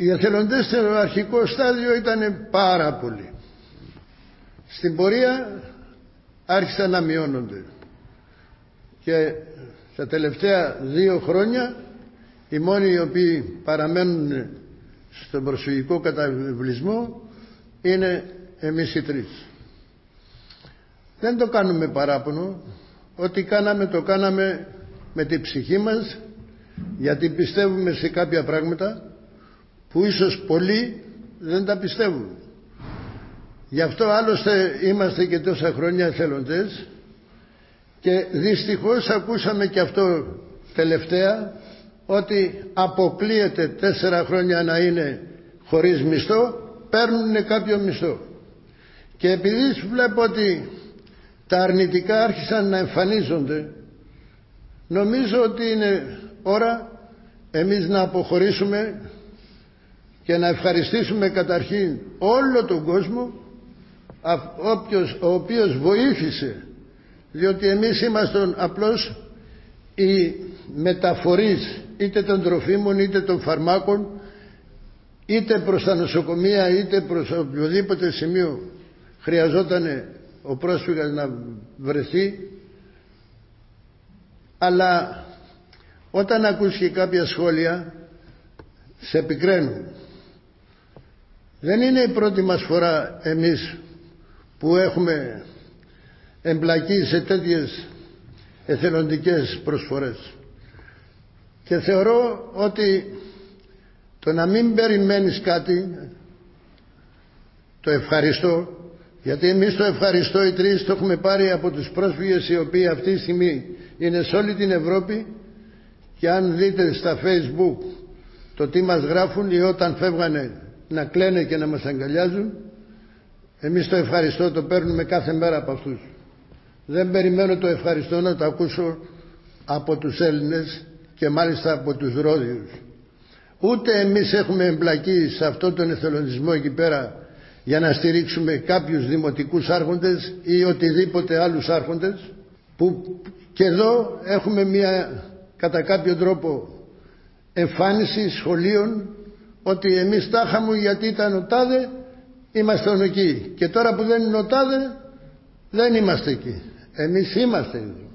Οι εθελοντές στο αρχικό στάδιο ήταν πάρα πολλοί. Στην πορεία άρχισαν να μειώνονται. Και στα τελευταία δύο χρόνια οι μόνοι οι οποίοι παραμένουν στον προσφυγικό καταβλισμό είναι εμείς οι τρεις. Δεν το κάνουμε παράπονο. Ό,τι κάναμε το κάναμε με την ψυχή μας γιατί πιστεύουμε σε κάποια πράγματα που ίσως πολλοί δεν τα πιστεύουν. Γι' αυτό άλλωστε είμαστε και τόσα χρόνια εθελοντές και δυστυχώς ακούσαμε και αυτό τελευταία ότι αποκλείεται τέσσερα χρόνια να είναι χωρίς μισθό παίρνουν κάποιο μισθό και επειδή βλέπω ότι τα αρνητικά άρχισαν να εμφανίζονται νομίζω ότι είναι ώρα εμείς να αποχωρήσουμε και να ευχαριστήσουμε καταρχήν όλο τον κόσμο όποιος, ο οποίος βοήθησε διότι εμείς είμαστε απλώς οι μεταφορείς είτε των τροφίμων είτε των φαρμάκων είτε προς τα νοσοκομεία είτε προς οποιοδήποτε σημείο χρειαζόταν ο πρόσφυγας να βρεθεί. Αλλά όταν ακούς και κάποια σχόλια σε επικραίνουν δεν είναι η πρώτη μας φορά εμείς που έχουμε εμπλακεί σε τέτοιες εθελοντικές προσφορές. Και θεωρώ ότι το να μην περιμένεις κάτι το ευχαριστώ γιατί εμείς το ευχαριστώ οι τρεις το έχουμε πάρει από τους πρόσφυγες οι οποίοι αυτή τη στιγμή είναι σε όλη την Ευρώπη. Και αν δείτε στα facebook το τι μας γράφουν ή όταν φεύγανε να κλαίνε και να μας αγκαλιάζουν. Εμείς το ευχαριστώ το παίρνουμε κάθε μέρα από αυτούς. Δεν περιμένω το ευχαριστώ να το ακούσω από τους Έλληνες και μάλιστα από τους Ρόδιους. Ούτε εμείς έχουμε εμπλακεί σε αυτόν τον εθελοντισμό εκεί πέρα για να στηρίξουμε κάποιους δημοτικούς άρχοντες ή οτιδήποτε άλλους άρχοντες που και εδώ έχουμε μια κατά κάποιο τρόπο εμφάνιση σχολείων ότι εμείς τα είχαμε γιατί ήταν ο τάδε είμαστε εκεί και τώρα που δεν είναι ο τάδε δεν είμαστε εκεί. Εμείς είμαστε εδώ